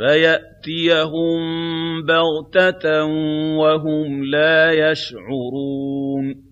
فَيَأْتِيَهُم بَغْتَةً وَهُمْ لَا يَشْعُرُونَ